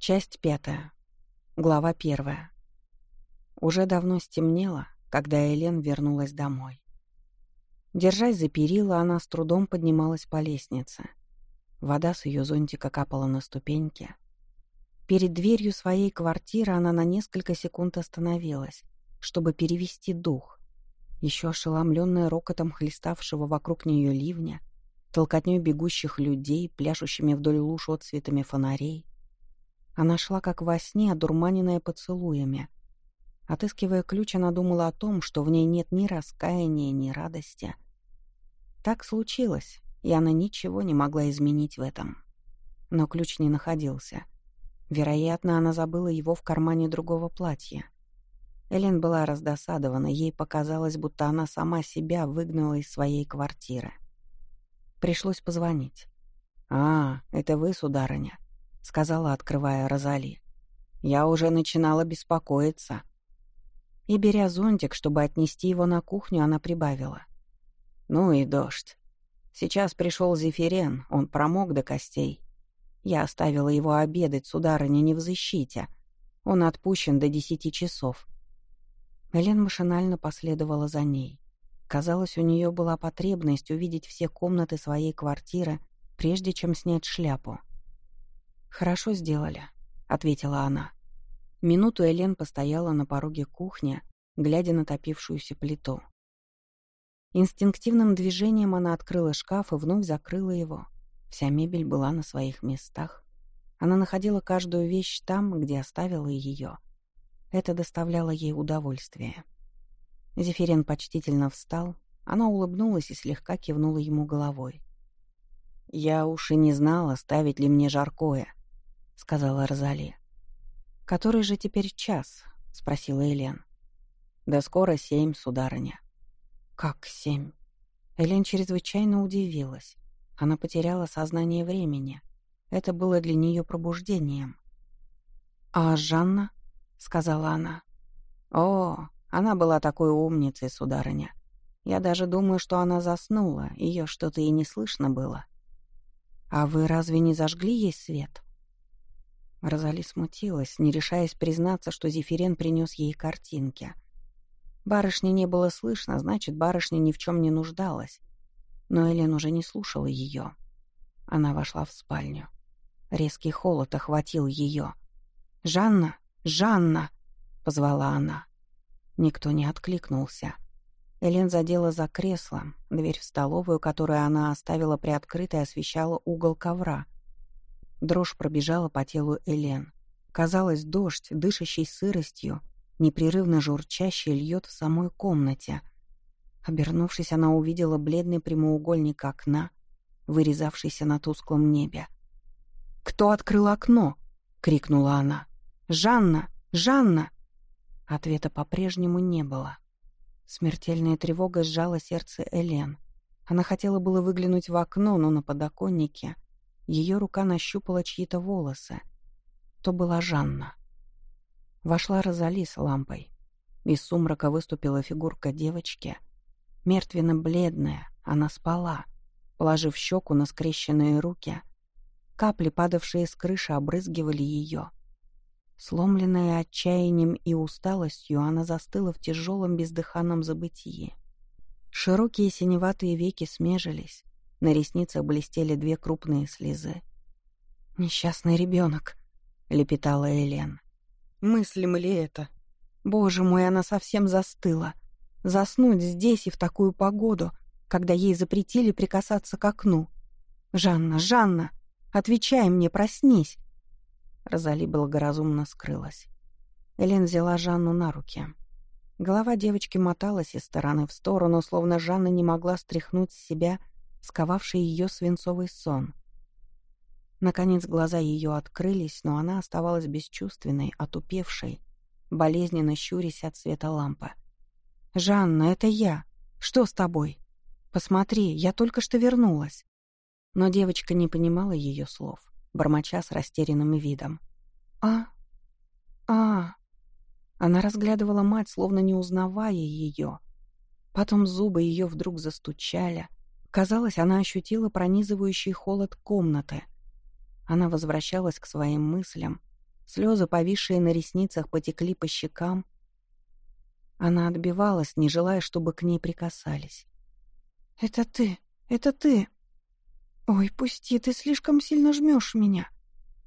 Часть пятая. Глава первая. Уже давно стемнело, когда Элен вернулась домой. Держась за перила, она с трудом поднималась по лестнице. Вода с ее зонтика капала на ступеньки. Перед дверью своей квартиры она на несколько секунд остановилась, чтобы перевести дух. Еще ошеломленная рокотом хлеставшего вокруг нее ливня, толкотней бегущих людей, пляшущими вдоль луж отцветами фонарей, она шла как во сне, одурманенная поцелуями. Отыскивая ключ, она думала о том, что в ней нет ни раскаяния, ни радости. Так случилось, и она ничего не могла изменить в этом. Но ключ не находился. Вероятно, она забыла его в кармане другого платья. Элен была раздосадована, ей показалось, будто она сама себя выгнала из своей квартиры. Пришлось позвонить. «А, это вы, сударыня?» — сказала, открывая Розали. «Я уже начинала беспокоиться». И, беря зонтик, чтобы отнести его на кухню, она прибавила. «Ну и дождь. Сейчас пришел Зефирен, он промок до костей. Я оставила его обедать, сударыня, не в защите. Он отпущен до десяти часов». Элен машинально последовала за ней. Казалось, у нее была потребность увидеть все комнаты своей квартиры, прежде чем снять шляпу. «Хорошо сделали», — ответила она. Минуту Элен постояла на пороге кухни, глядя на топившуюся плиту. Инстинктивным движением она открыла шкаф и вновь закрыла его. Вся мебель была на своих местах. Она находила каждую вещь там, где оставила ее. Это доставляло ей удовольствие. Зефирен почтительно встал, она улыбнулась и слегка кивнула ему головой. «Я уж и не знала, ставить ли мне жаркое», — сказала Розали. «Который же теперь час?» — спросила Элен. «Да скоро семь, сударыня». «Как семь?» Элен чрезвычайно удивилась. Она потеряла сознание времени. Это было для нее пробуждением. «А Жанна?» — сказала она. «О, она была такой умницей, сударыня. Я даже думаю, что она заснула, ее что-то и не слышно было». «А вы разве не зажгли ей свет?» Розали смутилась, не решаясь признаться, что Зефирен принес ей картинки. Барышни не было слышно, значит, барышня ни в чем не нуждалась. Но Элен уже не слушала ее. Она вошла в спальню. Резкий холод охватил ее. «Жанна! Жанна!» — позвала она. Никто не откликнулся. Элен задела за кресло. Дверь в столовую, которую она оставила приоткрытой, освещала угол ковра — Дрожь пробежала по телу Элен. Казалось, дождь, дышащий сыростью, непрерывно журчащий, льет в самой комнате. Обернувшись, она увидела бледный прямоугольник окна, вырезавшийся на тусклом небе. «Кто открыл окно?» — крикнула она. «Жанна! Жанна!» Ответа по-прежнему не было. Смертельная тревога сжала сердце Элен. Она хотела было выглянуть в окно, но на подоконнике ее рука нащупала чьи-то волосы. То была Жанна. Вошла Розали с лампой. Из сумрака выступила фигурка девочки. Мертвенно-бледная, она спала, положив щеку на скрещенные руки. Капли, падавшие с крыши, обрызгивали ее. Сломленная отчаянием и усталостью, она застыла в тяжелом бездыханном забытии. Широкие синеватые веки смежились, на ресницах блестели две крупные слезы. «Несчастный ребенок», — лепетала Элен. «Мыслим ли это? Боже мой, она совсем застыла. Заснуть здесь и в такую погоду, когда ей запретили прикасаться к окну. Жанна, Жанна, отвечай мне, проснись!» Розали благоразумно скрылась. Элен взяла Жанну на руки. Голова девочки моталась из стороны в сторону, словно Жанна не могла стряхнуть с себя сковавший ее свинцовый сон. Наконец глаза ее открылись, но она оставалась бесчувственной, отупевшей, болезненно щурясь от света лампы. «Жанна, это я! Что с тобой? Посмотри, я только что вернулась!» Но девочка не понимала ее слов, бормоча с растерянным видом. «А? А?» Она разглядывала мать, словно не узнавая ее. Потом зубы ее вдруг застучали — Казалось, она ощутила пронизывающий холод комнаты. Она возвращалась к своим мыслям, Слезы, повисшие на ресницах, потекли по щекам. Она отбивалась, не желая, чтобы к ней прикасались. «Это ты! Это ты!» «Ой, пусти, ты слишком сильно жмешь меня.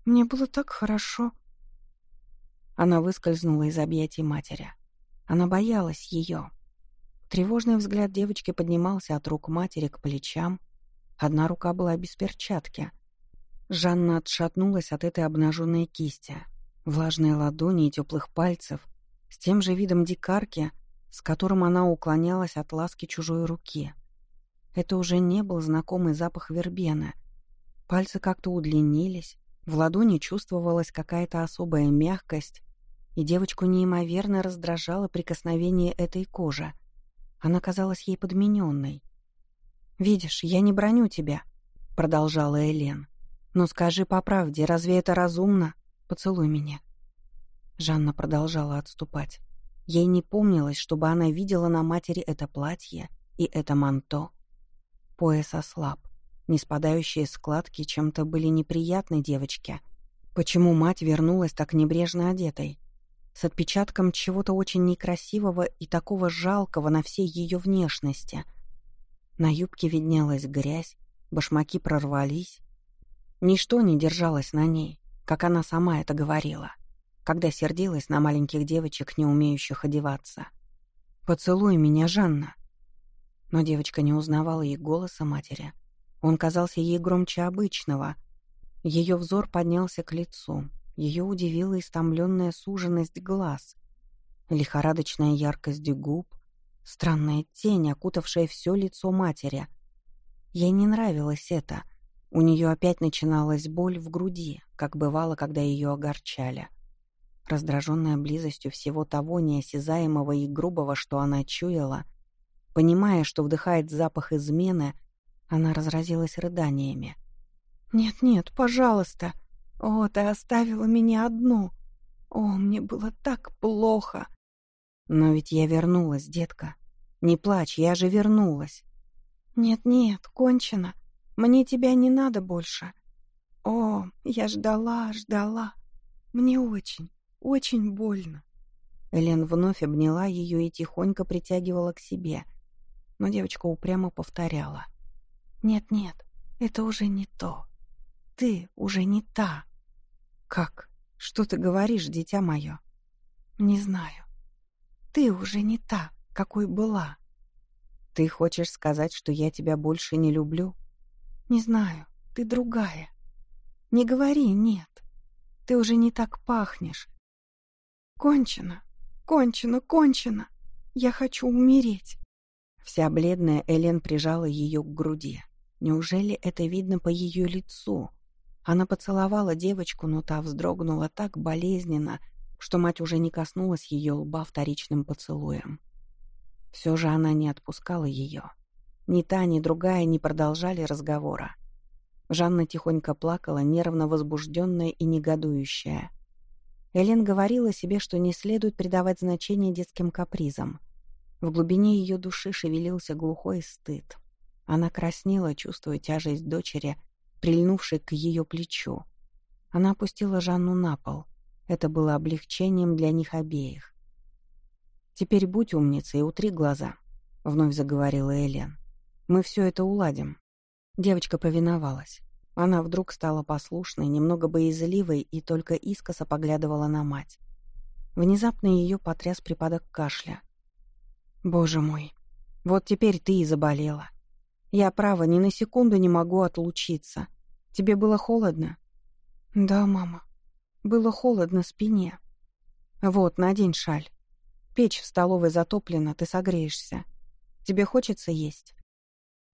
Мне было так хорошо». Она выскользнула из объятий матери. Она боялась ее. Тревожный взгляд девочки поднимался от рук матери к плечам. Одна рука была без перчатки. Жанна отшатнулась от этой обнаженной кисти. Влажные ладони и теплых пальцев, с тем же видом дикарки, с которым она уклонялась от ласки чужой руки. Это уже не был знакомый запах вербены. Пальцы как-то удлинились, в ладони чувствовалась какая-то особая мягкость, и девочку неимоверно раздражало прикосновение этой кожи. Она казалась ей подмененной. «Видишь, я не броню тебя», — продолжала Элен. «Но скажи по правде, разве это разумно? Поцелуй меня». Жанна продолжала отступать. Ей не помнилось, чтобы она видела на матери это платье и это манто. Пояс ослаб. Не спадающие складки чем-то были неприятны девочке. Почему мать вернулась так небрежно одетой? С отпечатком чего-то очень некрасивого и такого жалкого на всей ее внешности. На юбке виднелась грязь, башмаки прорвались. Ничто не держалось на ней, как она сама это говорила, когда сердилась на маленьких девочек, не умеющих одеваться. «Поцелуй меня, Жанна!» Но девочка не узнавала и голоса матери. Он казался ей громче обычного. Ее взор поднялся к лицу, ее удивила истомленная суженность глаз, лихорадочная яркость губ, странная тень, окутавшая все лицо матери. Ей не нравилось это. У нее опять начиналась боль в груди, как бывало, когда ее огорчали. Раздраженная близостью всего того неосязаемого и грубого, что она чуяла, понимая, что вдыхает запах измены, она разразилась рыданиями. «Нет-нет, пожалуйста!» «О, ты оставила меня одну! О, мне было так плохо!» «Но ведь я вернулась, детка. Не плачь, я же вернулась!» «Нет-нет, кончено. Мне тебя не надо больше. О, я ждала, ждала. Мне очень, очень больно». Элен вновь обняла ее и тихонько притягивала к себе. Но девочка упрямо повторяла. «Нет-нет, это уже не то. Ты уже не та». «Как? Что ты говоришь, дитя мое?» «Не знаю. Ты уже не та, какой была». «Ты хочешь сказать, что я тебя больше не люблю?» «Не знаю. Ты другая. Не говори «нет». Ты уже не так пахнешь. Кончено, кончено, кончено. Я хочу умереть». Вся бледная Элен прижала ее к груди. Неужели это видно по ее лицу? Она поцеловала девочку, но та вздрогнула так болезненно, что мать уже не коснулась ее лба вторичным поцелуем. Все же она не отпускала ее. Ни та, ни другая не продолжали разговора. Жанна тихонько плакала, нервно возбужденная и негодующая. Элен говорила себе, что не следует придавать значение детским капризам. В глубине ее души шевелился глухой стыд. Она краснела, чувствуя тяжесть дочери, прильнувший к ее плечу. Она опустила Жанну на пол. Это было облегчением для них обеих. «Теперь будь умницей и утри глаза», — вновь заговорила Элен. «Мы все это уладим». Девочка повиновалась. Она вдруг стала послушной, немного боязливой и только искоса поглядывала на мать. Внезапно ее потряс припадок кашля. «Боже мой, вот теперь ты и заболела. Я, право, ни на секунду не могу отлучиться. Тебе было холодно?» «Да, мама. Было холодно спине. Вот, надень шаль. Печь в столовой затоплена, ты согреешься. Тебе хочется есть?»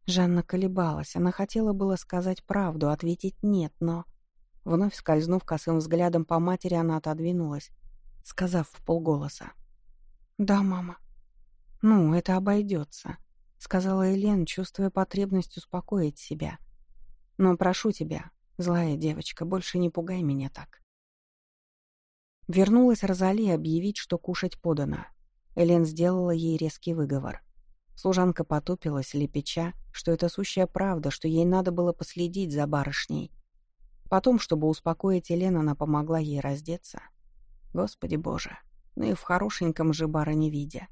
Жанна колебалась. Она хотела было сказать правду, ответить «нет», но... Вновь скользнув косым взглядом по матери, она отодвинулась, сказав в полголоса. «Да, мама. Ну, это обойдется. — сказала Элен, чувствуя потребность успокоить себя. «Но прошу тебя, злая девочка, больше не пугай меня так». Вернулась Розали объявить, что кушать подано. Элен сделала ей резкий выговор. Служанка потупилась, лепеча, что это сущая правда, что ей надо было последить за барышней. Потом, чтобы успокоить Елен, она помогла ей раздеться. Господи боже, ну и в хорошеньком же бара не видя.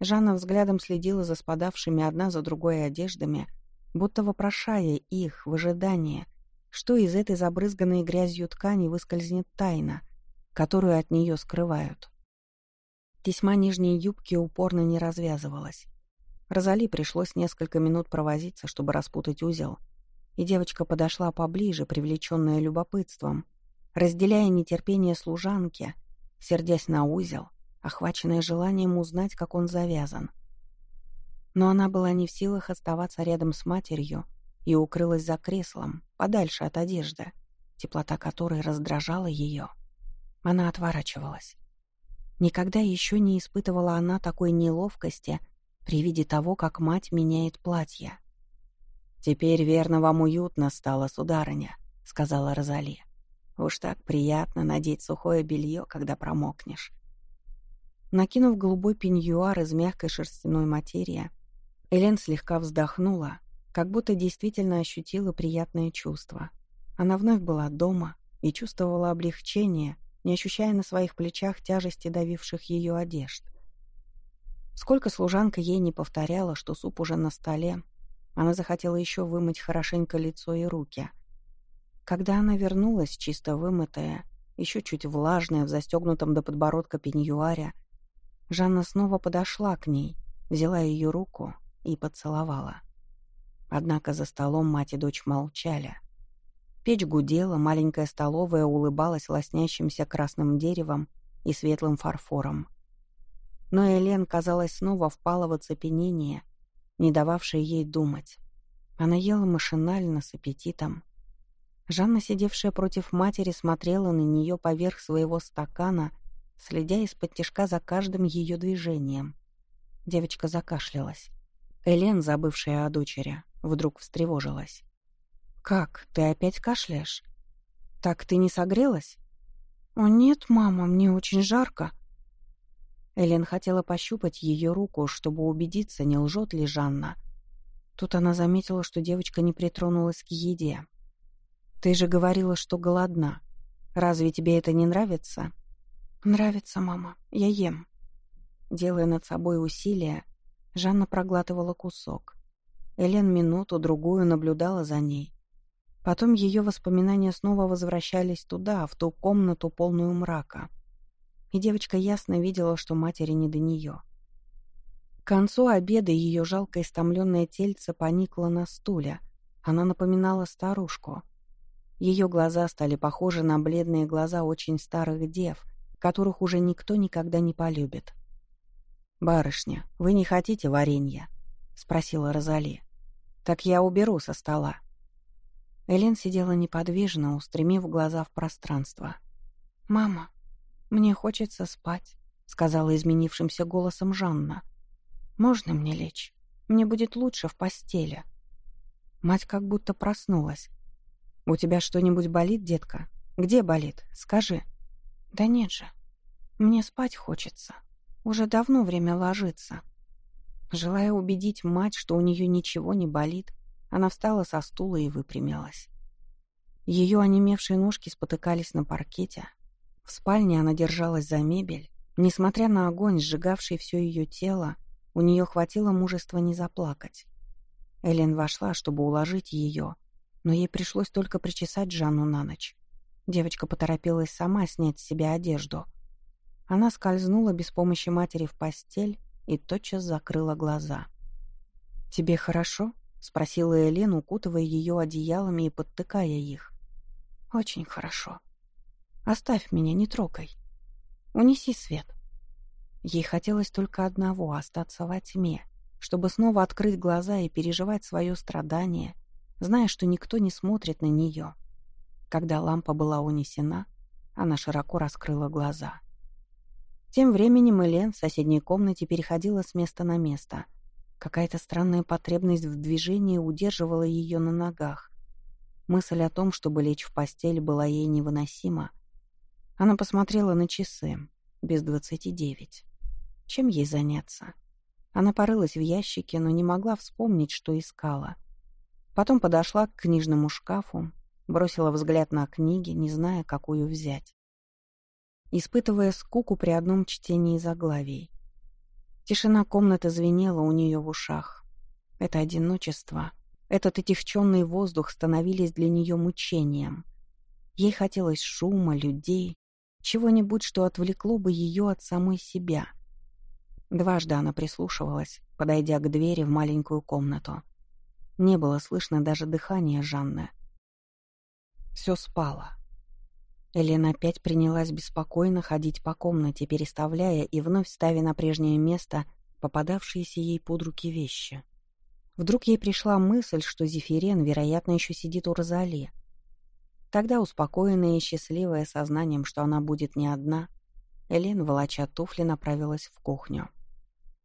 Жанна взглядом следила за спадавшими одна за другой одеждами, будто вопрошая их в ожидании, что из этой забрызганной грязью ткани выскользнет тайна, которую от нее скрывают. Тесьма нижней юбки упорно не развязывалась. Розали пришлось несколько минут провозиться, чтобы распутать узел, и девочка подошла поближе, привлеченная любопытством, разделяя нетерпение служанки, сердясь на узел, охваченная желанием узнать, как он завязан. Но она была не в силах оставаться рядом с матерью и укрылась за креслом, подальше от одежды, теплота которой раздражала ее. Она отворачивалась. Никогда еще не испытывала она такой неловкости при виде того, как мать меняет платье. «Теперь, верно, вам уютно стало, сударыня», — сказала Розали. «Уж так приятно надеть сухое белье, когда промокнешь». Накинув голубой пеньюар из мягкой шерстяной материи, Элен слегка вздохнула, как будто действительно ощутила приятное чувство. Она вновь была дома и чувствовала облегчение, не ощущая на своих плечах тяжести давивших ее одежд. Сколько служанка ей не повторяла, что суп уже на столе, она захотела еще вымыть хорошенько лицо и руки. Когда она вернулась, чисто вымытая, еще чуть влажная, в застегнутом до подбородка пеньюаре, Жанна снова подошла к ней, взяла ее руку и поцеловала. Однако за столом мать и дочь молчали. Печь гудела, маленькая столовая улыбалась лоснящимся красным деревом и светлым фарфором. Но Элен, казалось, снова впала в оцепенение, не дававшее ей думать. Она ела машинально, с аппетитом. Жанна, сидевшая против матери, смотрела на нее поверх своего стакана, следя из-под тишка за каждым ее движением. Девочка закашлялась. Элен, забывшая о дочери, вдруг встревожилась. «Как, ты опять кашляешь? Так ты не согрелась?» «О нет, мама, мне очень жарко». Элен хотела пощупать ее руку, чтобы убедиться, не лжет ли Жанна. Тут она заметила, что девочка не притронулась к еде. «Ты же говорила, что голодна. Разве тебе это не нравится?» «Нравится, мама. Я ем». Делая над собой усилия, Жанна проглатывала кусок. Элен минуту-другую наблюдала за ней, Потом ее воспоминания снова возвращались туда, в ту комнату, полную мрака. И девочка ясно видела, что матери не до нее. К концу обеда ее жалкое истомленное тельце поникло на стуле. Она напоминала старушку. Ее глаза стали похожи на бледные глаза очень старых дев, которых уже никто никогда не полюбит. «Барышня, вы не хотите варенья?» — спросила Розали. «Так я уберу со стола». Элен сидела неподвижно, устремив глаза в пространство. «Мама, мне хочется спать», — сказала изменившимся голосом Жанна. «Можно мне лечь? Мне будет лучше в постели». Мать как будто проснулась. «У тебя что-нибудь болит, детка? Где болит? Скажи». «Да нет же. Мне спать хочется. Уже давно время ложиться». Желая убедить мать, что у нее ничего не болит, она встала со стула и выпрямилась. Ее онемевшие ножки спотыкались на паркете. В спальне она держалась за мебель. Несмотря на огонь, сжигавший все ее тело, у нее хватило мужества не заплакать. Элен вошла, чтобы уложить ее, но ей пришлось только причесать Жанну на ночь. Девочка поторопилась сама снять с себя одежду. Она скользнула без помощи матери в постель и тотчас закрыла глаза. «Тебе хорошо?» — спросила Элен, укутывая ее одеялами и подтыкая их. «Очень хорошо. Оставь меня, не трогай. Унеси свет». Ей хотелось только одного — остаться во тьме, чтобы снова открыть глаза и переживать свое страдание, зная, что никто не смотрит на нее. Когда лампа была унесена, она широко раскрыла глаза. Тем временем Элен в соседней комнате переходила с места на место — Какая-то странная потребность в движении удерживала ее на ногах. Мысль о том, чтобы лечь в постель, была ей невыносима. Она посмотрела на часы. Без двадцати девять. Чем ей заняться? Она порылась в ящике, но не могла вспомнить, что искала. Потом подошла к книжному шкафу, бросила взгляд на книги, не зная, какую взять. Испытывая скуку при одном чтении заглавий. Тишина комнаты звенела у нее в ушах. Это одиночество, этот отягченный воздух становились для нее мучением. Ей хотелось шума, людей, чего-нибудь, что отвлекло бы ее от самой себя. Дважды она прислушивалась, подойдя к двери в маленькую комнату. Не было слышно даже дыхания Жанны. Все спало. Элена опять принялась беспокойно ходить по комнате, переставляя и вновь ставя на прежнее место попадавшиеся ей под руки вещи. Вдруг ей пришла мысль, что Зефирен, вероятно, еще сидит у Розали. Тогда, успокоенная и счастливая сознанием, что она будет не одна, Элен, волоча туфли, направилась в кухню.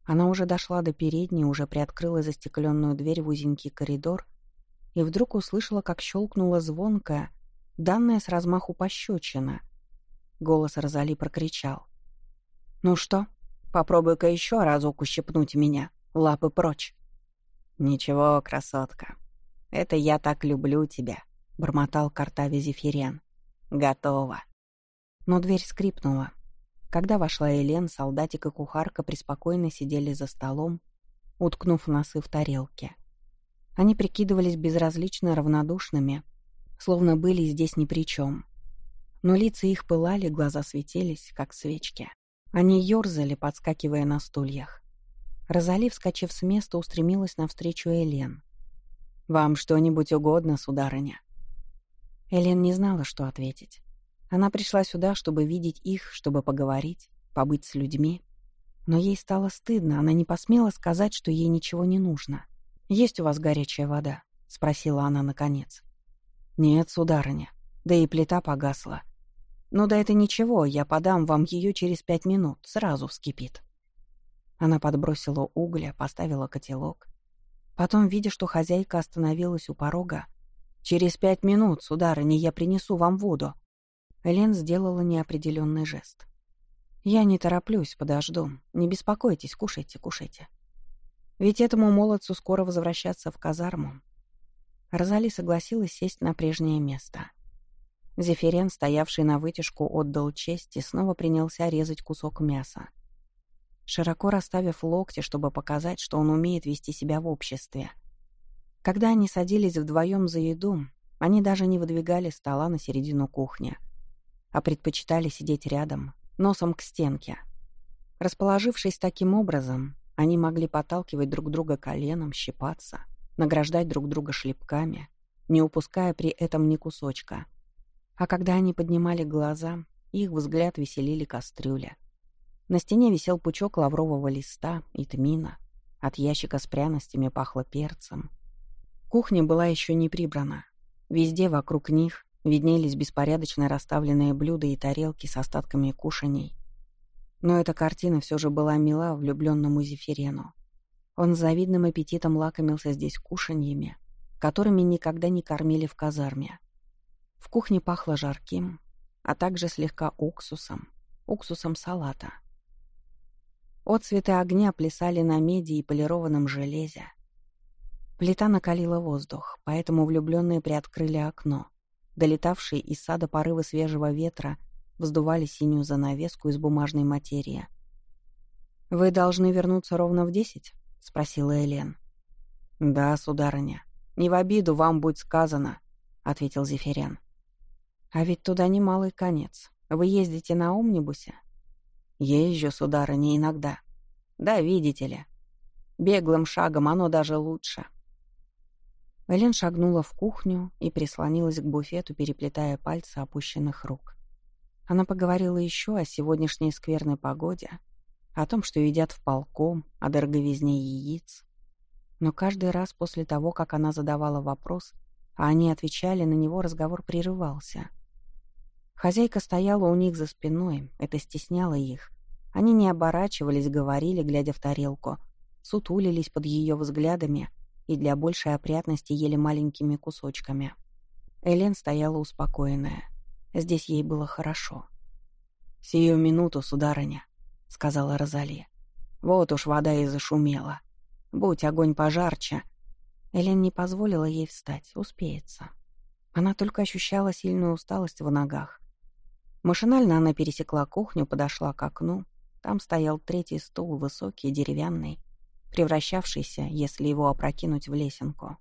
Она уже дошла до передней, уже приоткрыла застекленную дверь в узенький коридор и вдруг услышала, как щелкнула звонкая, данная с размаху пощечина. Голос Розали прокричал. «Ну что, попробуй-ка еще разок ущипнуть меня. Лапы прочь!» «Ничего, красотка, это я так люблю тебя», — бормотал Картави Зефирен. «Готово». Но дверь скрипнула. Когда вошла Элен, солдатик и кухарка преспокойно сидели за столом, уткнув носы в тарелке. Они прикидывались безразлично равнодушными, словно были здесь ни при чем. Но лица их пылали, глаза светились, как свечки. Они ерзали, подскакивая на стульях. Розали, вскочив с места, устремилась навстречу Элен. «Вам что-нибудь угодно, сударыня?» Элен не знала, что ответить. Она пришла сюда, чтобы видеть их, чтобы поговорить, побыть с людьми. Но ей стало стыдно, она не посмела сказать, что ей ничего не нужно. «Есть у вас горячая вода?» — спросила она наконец. «Нет, сударыня. Да и плита погасла. Ну да это ничего, я подам вам ее через пять минут, сразу вскипит». Она подбросила угля, поставила котелок. Потом, видя, что хозяйка остановилась у порога, «Через пять минут, сударыня, я принесу вам воду. Элен сделала неопределенный жест. «Я не тороплюсь, подожду. Не беспокойтесь, кушайте, кушайте. Ведь этому молодцу скоро возвращаться в казарму». Розали согласилась сесть на прежнее место. Зефирен, стоявший на вытяжку, отдал честь и снова принялся резать кусок мяса. Широко расставив локти, чтобы показать, что он умеет вести себя в обществе. Когда они садились вдвоем за еду, они даже не выдвигали стола на середину кухни — а предпочитали сидеть рядом, носом к стенке. Расположившись таким образом, они могли подталкивать друг друга коленом, щипаться, награждать друг друга шлепками, не упуская при этом ни кусочка. А когда они поднимали глаза, их взгляд веселили кастрюля. На стене висел пучок лаврового листа и тмина. От ящика с пряностями пахло перцем. Кухня была еще не прибрана. Везде вокруг них Виднелись беспорядочно расставленные блюда и тарелки с остатками кушаний. Но эта картина все же была мила влюбленному Зефирену. Он с завидным аппетитом лакомился здесь кушаньями, которыми никогда не кормили в казарме. В кухне пахло жарким, а также слегка уксусом, уксусом салата. Отцветы огня плясали на меди и полированном железе. Плита накалила воздух, поэтому влюбленные приоткрыли окно — Долетавшие из сада порывы свежего ветра вздували синюю занавеску из бумажной материи. «Вы должны вернуться ровно в десять?» — спросила Элен. «Да, сударыня. Не в обиду вам будет сказано», — ответил Зефирян. «А ведь туда немалый конец. Вы ездите на омнибусе?» «Езжу, сударыня, иногда. Да, видите ли. Беглым шагом оно даже лучше», Элен шагнула в кухню и прислонилась к буфету, переплетая пальцы опущенных рук. Она поговорила еще о сегодняшней скверной погоде, о том, что едят в полком, о дороговизне яиц. Но каждый раз после того, как она задавала вопрос, а они отвечали на него, разговор прерывался. Хозяйка стояла у них за спиной, это стесняло их. Они не оборачивались, говорили, глядя в тарелку, сутулились под ее взглядами — и для большей опрятности ели маленькими кусочками. Элен стояла успокоенная. Здесь ей было хорошо. «Сию минуту, сударыня», — сказала Розали. «Вот уж вода и зашумела. Будь огонь пожарче». Элен не позволила ей встать, успеется. Она только ощущала сильную усталость в ногах. Машинально она пересекла кухню, подошла к окну. Там стоял третий стул, высокий, деревянный, превращавшийся, если его опрокинуть в лесенку.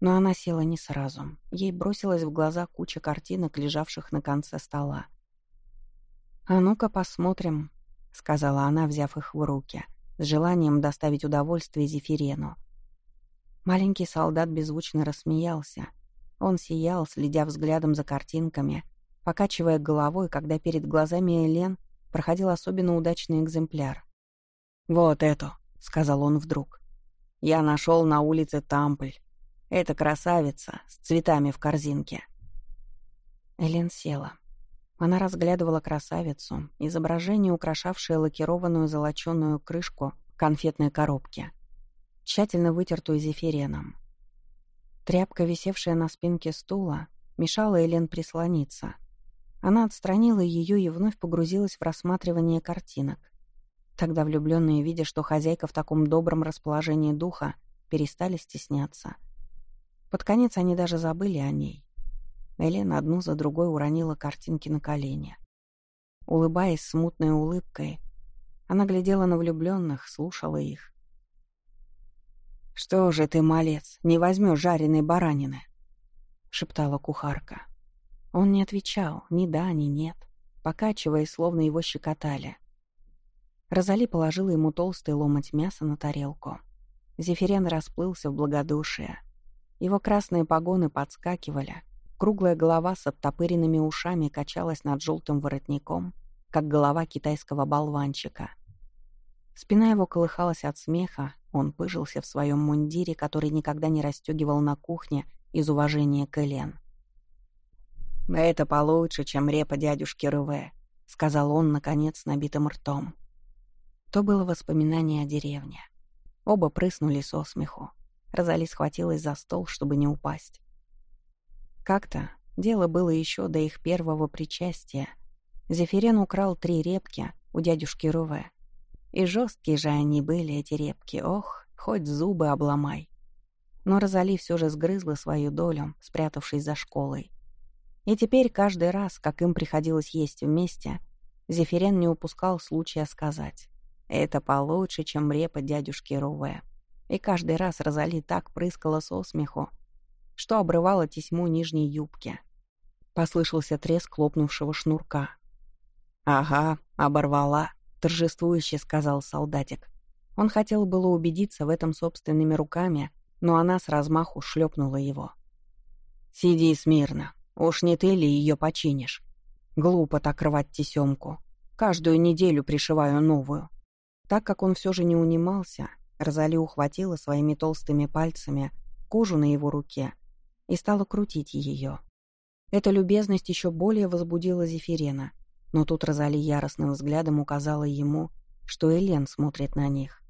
Но она села не сразу. Ей бросилась в глаза куча картинок, лежавших на конце стола. «А ну-ка посмотрим», — сказала она, взяв их в руки, с желанием доставить удовольствие Зефирену. Маленький солдат беззвучно рассмеялся. Он сиял, следя взглядом за картинками, покачивая головой, когда перед глазами Элен проходил особенно удачный экземпляр. «Вот эту», — сказал он вдруг. «Я нашел на улице Тампль. Это красавица с цветами в корзинке». Элен села. Она разглядывала красавицу, изображение, украшавшее лакированную золоченую крышку конфетной коробки, тщательно вытертую зефиреном. Тряпка, висевшая на спинке стула, мешала Элен прислониться. Она отстранила ее и вновь погрузилась в рассматривание картинок. Тогда влюбленные, видя, что хозяйка в таком добром расположении духа, перестали стесняться. Под конец они даже забыли о ней. Элена одну за другой уронила картинки на колени. Улыбаясь смутной улыбкой, она глядела на влюбленных, слушала их. «Что же ты, малец, не возьмешь жареной баранины?» — шептала кухарка. Он не отвечал ни да, ни нет, покачиваясь, словно его щекотали. Розали положила ему толстый ломоть мяса на тарелку. Зефирен расплылся в благодушие. Его красные погоны подскакивали, Круглая голова с оттопыренными ушами качалась над желтым воротником, как голова китайского болванчика. Спина его колыхалась от смеха, он пыжился в своем мундире, который никогда не расстегивал на кухне из уважения к Элен. «Это получше, чем репа дядюшки Рыве», — сказал он, наконец, набитым ртом. То было воспоминание о деревне. Оба прыснули со смеху. Розали схватилась за стол, чтобы не упасть. Как-то, дело было еще до их первого причастия, Зефирен украл три репки у дядюшки Руве. И жесткие же они были, эти репки, ох, хоть зубы обломай. Но Розали все же сгрызла свою долю, спрятавшись за школой. И теперь каждый раз, как им приходилось есть вместе, Зефирен не упускал случая сказать «Это получше, чем репа дядюшки Руве». И каждый раз Розали так прыскала со смеху, что обрывало тесьму нижней юбки. Послышался треск лопнувшего шнурка. «Ага, оборвала», — торжествующе сказал солдатик. Он хотел было убедиться в этом собственными руками, но она с размаху шлепнула его. «Сиди смирно. Уж не ты ли ее починишь? Глупо так рвать тесемку. Каждую неделю пришиваю новую». Так как он все же не унимался, Розали ухватила своими толстыми пальцами кожу на его руке и стала крутить ее. Эта любезность еще более возбудила Зефирена, но тут Розали яростным взглядом указала ему, что Элен смотрит на них.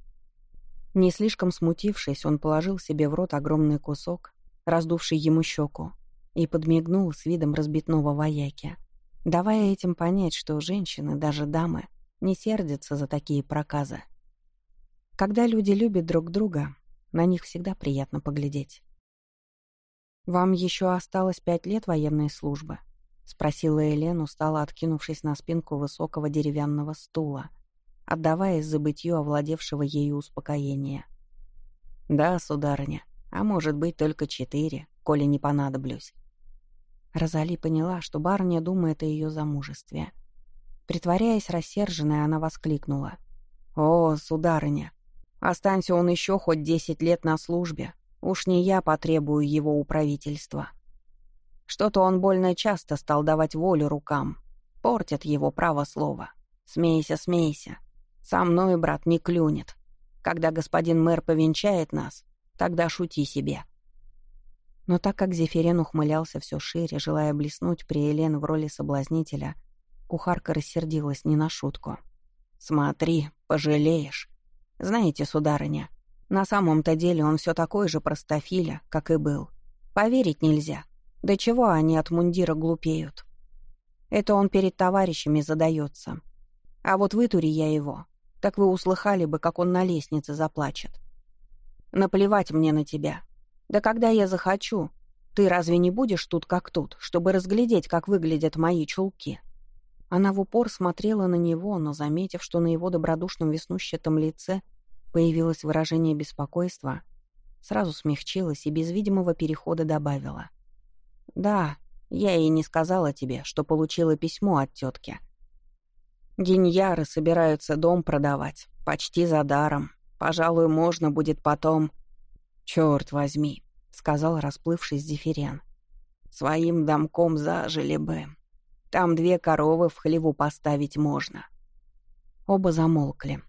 Не слишком смутившись, он положил себе в рот огромный кусок, раздувший ему щеку, и подмигнул с видом разбитного вояки, давая этим понять, что женщины, даже дамы, не сердятся за такие проказы. Когда люди любят друг друга, на них всегда приятно поглядеть. «Вам еще осталось пять лет военной службы?» — спросила Элен, устало откинувшись на спинку высокого деревянного стула, отдаваясь забытью овладевшего ею успокоения. «Да, сударыня, а может быть только четыре, коли не понадоблюсь». Розали поняла, что барыня думает о ее замужестве. Притворяясь рассерженной, она воскликнула. «О, сударыня, останься он еще хоть десять лет на службе, Уж не я потребую его управительства. Что-то он больно часто стал давать волю рукам. Портят его право слова. Смейся, смейся. Со мной, брат, не клюнет. Когда господин мэр повенчает нас, тогда шути себе. Но так как Зефирен ухмылялся все шире, желая блеснуть при Элен в роли соблазнителя, кухарка рассердилась не на шутку. «Смотри, пожалеешь. Знаете, сударыня, на самом-то деле он все такой же простофиля, как и был. Поверить нельзя. До чего они от мундира глупеют? Это он перед товарищами задается. А вот вытури я его, так вы услыхали бы, как он на лестнице заплачет. Наплевать мне на тебя. Да когда я захочу, Ты разве не будешь тут как тут, чтобы разглядеть, как выглядят мои чулки?» Она в упор смотрела на него, но, заметив, что на его добродушном веснущатом лице появилось выражение беспокойства, сразу смягчилась и без видимого перехода добавила. «Да, я ей не сказала тебе, что получила письмо от тетки. Гиньяры собираются дом продавать, почти за даром. Пожалуй, можно будет потом...» «Черт возьми», — сказал расплывшись Зефирен. «Своим домком зажили бы. Там две коровы в хлеву поставить можно». Оба замолкли.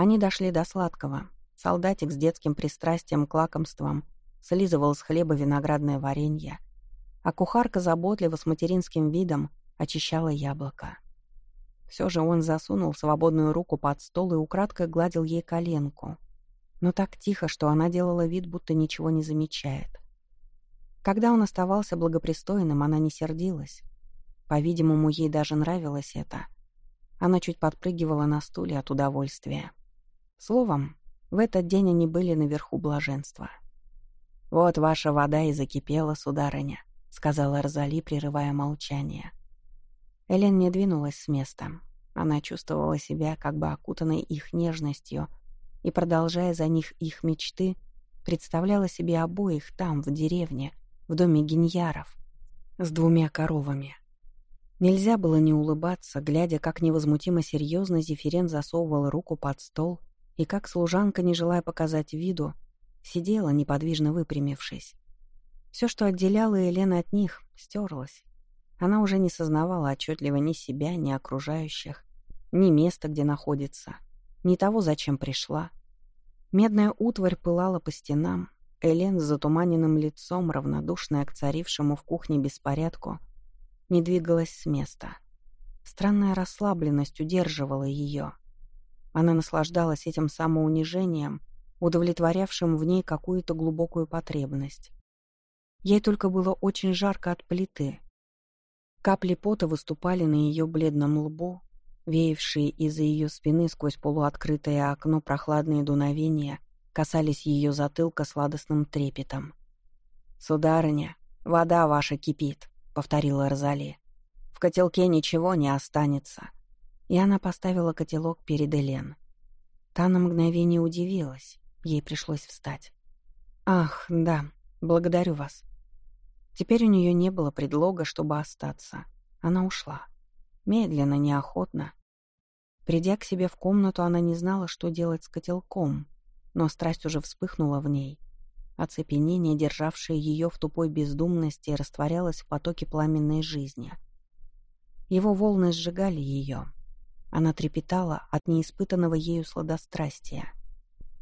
Они дошли до сладкого. Солдатик с детским пристрастием к лакомствам слизывал с хлеба виноградное варенье, а кухарка заботливо с материнским видом очищала яблоко. Все же он засунул свободную руку под стол и украдкой гладил ей коленку, но так тихо, что она делала вид, будто ничего не замечает. Когда он оставался благопристойным, она не сердилась. По-видимому, ей даже нравилось это. Она чуть подпрыгивала на стуле от удовольствия. Словом, в этот день они были наверху блаженства. «Вот ваша вода и закипела, сударыня», — сказала Розали, прерывая молчание. Элен не двинулась с места. Она чувствовала себя как бы окутанной их нежностью и, продолжая за них их мечты, представляла себе обоих там, в деревне, в доме гиньяров, с двумя коровами. Нельзя было не улыбаться, глядя, как невозмутимо серьезно Зефирен засовывал руку под стол и как служанка, не желая показать виду, сидела, неподвижно выпрямившись. Все, что отделяло Елену от них, стерлось. Она уже не сознавала отчетливо ни себя, ни окружающих, ни места, где находится, ни того, зачем пришла. Медная утварь пылала по стенам, Элен с затуманенным лицом, равнодушная к царившему в кухне беспорядку, не двигалась с места. Странная расслабленность удерживала ее. Она наслаждалась этим самоунижением, удовлетворявшим в ней какую-то глубокую потребность. Ей только было очень жарко от плиты. Капли пота выступали на ее бледном лбу, веявшие из-за ее спины сквозь полуоткрытое окно прохладные дуновения касались ее затылка сладостным трепетом. «Сударыня, вода ваша кипит», — повторила Розали. «В котелке ничего не останется» и она поставила котелок перед Элен. Та на мгновение удивилась, ей пришлось встать. «Ах, да, благодарю вас». Теперь у нее не было предлога, чтобы остаться. Она ушла. Медленно, неохотно. Придя к себе в комнату, она не знала, что делать с котелком, но страсть уже вспыхнула в ней. Оцепенение, державшее ее в тупой бездумности, растворялось в потоке пламенной жизни. Его волны сжигали ее, она трепетала от неиспытанного ею сладострастия.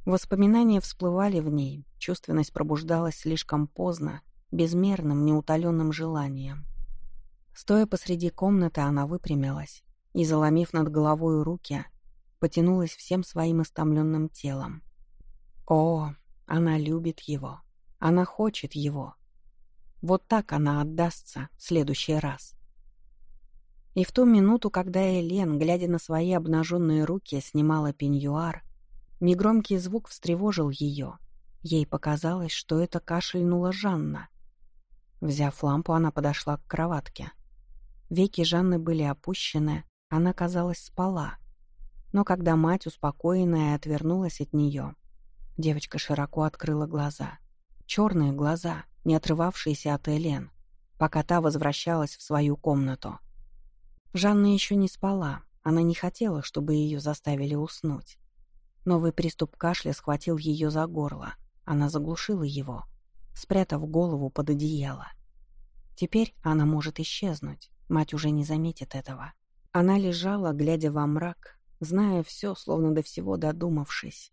Воспоминания всплывали в ней, чувственность пробуждалась слишком поздно, безмерным, неутоленным желанием. Стоя посреди комнаты, она выпрямилась и, заломив над головой руки, потянулась всем своим истомленным телом. О, она любит его. Она хочет его. Вот так она отдастся в следующий раз. И в ту минуту, когда Элен, глядя на свои обнаженные руки, снимала пеньюар, негромкий звук встревожил ее. Ей показалось, что это кашельнула Жанна. Взяв лампу, она подошла к кроватке. Веки Жанны были опущены, она, казалось, спала. Но когда мать, успокоенная, отвернулась от нее, девочка широко открыла глаза. Черные глаза, не отрывавшиеся от Элен, пока та возвращалась в свою комнату. Жанна еще не спала, она не хотела, чтобы ее заставили уснуть. Новый приступ кашля схватил ее за горло. Она заглушила его, спрятав голову под одеяло. Теперь она может исчезнуть, мать уже не заметит этого. Она лежала, глядя во мрак, зная все, словно до всего додумавшись,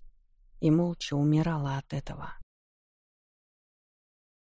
и молча умирала от этого.